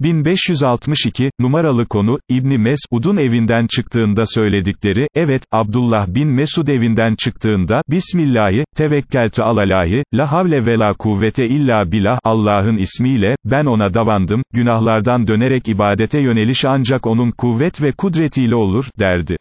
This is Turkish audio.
1562, numaralı konu, İbni Mesud'un evinden çıktığında söyledikleri, evet, Abdullah bin Mesud evinden çıktığında, Bismillahi, tevekkeltü alalahi, la havle ve la kuvvete illa billah, Allah'ın ismiyle, ben ona davandım, günahlardan dönerek ibadete yöneliş ancak onun kuvvet ve kudretiyle olur, derdi.